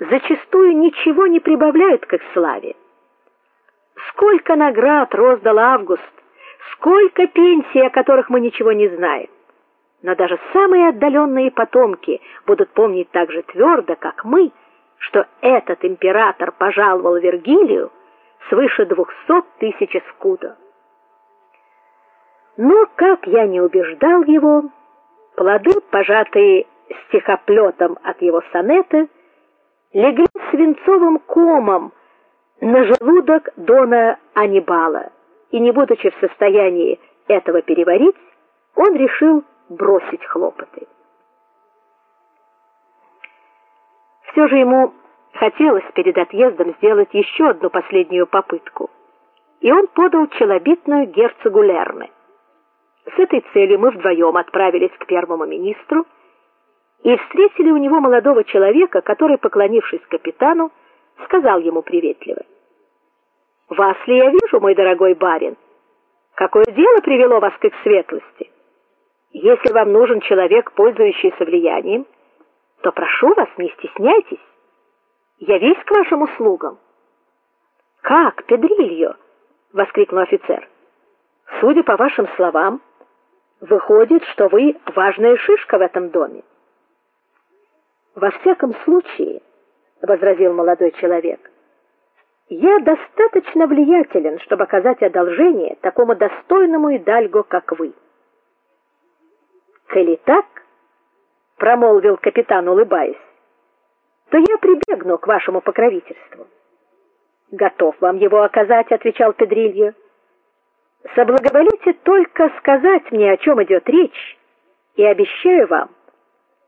зачастую ничего не прибавляют к их славе. Сколько наград роздал Август, сколько пенсий, о которых мы ничего не знаем. Но даже самые отдаленные потомки будут помнить так же твердо, как мы, что этот император пожаловал Вергилию свыше двухсот тысяч скудов. Но как я не убеждал его, плоды, пожатые стихоплетом от его сонета, легли свинцовым комом на желудок дона Анибала, и не будучи в состоянии этого переварить, он решил бросить хлопоты. Все же ему хотелось перед отъездом сделать еще одну последнюю попытку. И он подал челобитную герцогу Лерме. С этой целью мы вдвоем отправились к первому министру и встретили у него молодого человека, который, поклонившись капитану, сказал ему приветливо: "Вас ли я вижу, мой дорогой барин? Какое дело привело вас к их светлости? Если вам нужен человек, пользующийся влиянием, то прошу вас, не стесняйтесь. Я весь к вашим услугам". "Как, Педрильо?" воскликнул офицер. "Судя по вашим словам, выходит, что вы важная шишка в этом доме". Во всяком случае, возразил молодой человек. Я достаточно влиятелен, чтобы оказать одолжение такому достойному идальго, как вы. Коли так, промолвил капитан, улыбаясь, то я прибегну к вашему покровительству. Готов вам его оказать, отвечал Педрильо. Соблаговолите только сказать мне, о чем идет речь, и обещаю вам,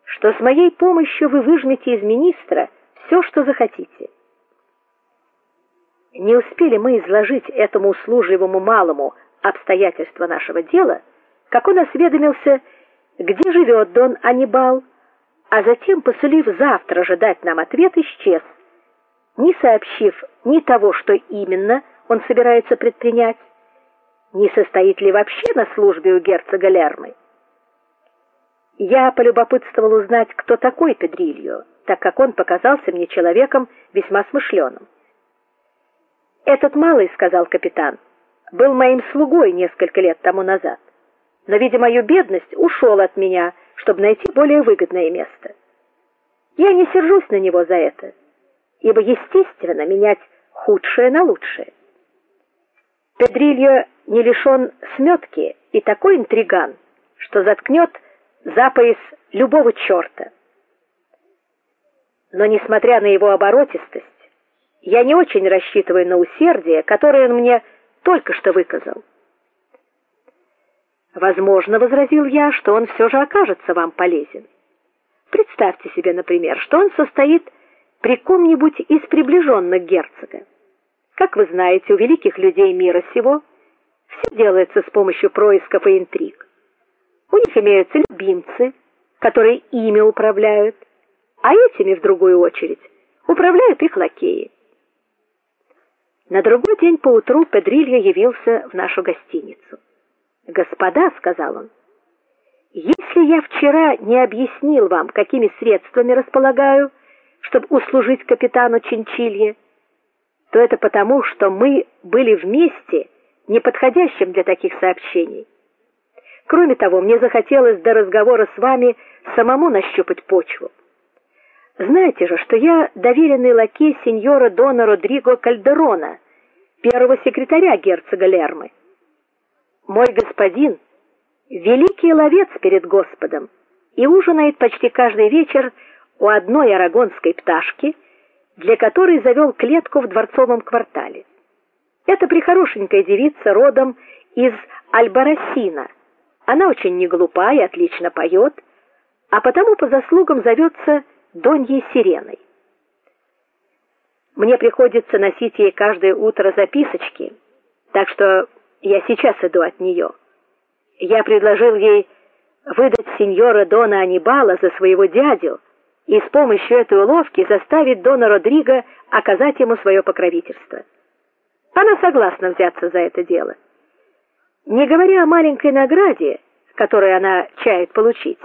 что с моей помощью вы выжмете из министра все, что захотите. Не успели мы изложить этому услужливому малому обстоятельства нашего дела, как он осведомился, где живет Дон Анибал, а затем, посулив завтра же нам ответ, исчез, не сообщив ни того, что именно он собирается предпринять, не состоит ли вообще на службе у герцога Лермы. Я полюбопытствовал узнать, кто такой Педрильо, так как он показался мне человеком весьма смышленым. Этот малый, сказал капитан, был моим слугой несколько лет тому назад. Но видя мою бедность, ушел от меня, чтобы найти более выгодное место. Я не сержусь на него за это, ибо естественно менять худшее на лучшее. Педрильо не лишен сметки и такой интриган, что заткнет за пояс любого черта. Но несмотря на его оборотистость, я не очень рассчитываю на усердие, которое он мне только что выказал. Возможно, возразил я, что он все же окажется вам полезен. Представьте себе, например, что он состоит при ком-нибудь из приближенных герцога. Как вы знаете, у великих людей мира сего все делается с помощью происков и интриг. Них имеются любимцы, которые ими управляют, а этими в другую очередь управляют их лакеи. На другой день поутру Педрильо явился в нашу гостиницу. "Господа", сказал он. "Если я вчера не объяснил вам, какими средствами располагаю, чтобы услужить капитану Чинчилье, то это потому, что мы были вместе, неподходящим для таких сообщений. Кроме того, мне захотелось до разговора с вами самому нащупать почву. Знаете же, что я доверенный лакей сеньора Дона Родриго Кальдерона, первого секретаря герцога Лермы. Мой господин великий ловец перед Господом и ужинает почти каждый вечер у одной арагонской пташки, для которой завел клетку в дворцовом квартале. Это прихорошенькая девица родом из Альбарасина она очень не глупа и отлично поет, а потому по заслугам зовется Доньей Сиреной. Мне приходится носить ей каждое утро записочки, так что я сейчас иду от нее. Я предложил ей выдать сеньора Дона Анибала за своего дядю и с помощью этой уловки заставить Дона Родриго оказать ему свое покровительство. Она согласна взяться за это дело. Не говоря о маленькой награде, которую она чает получить,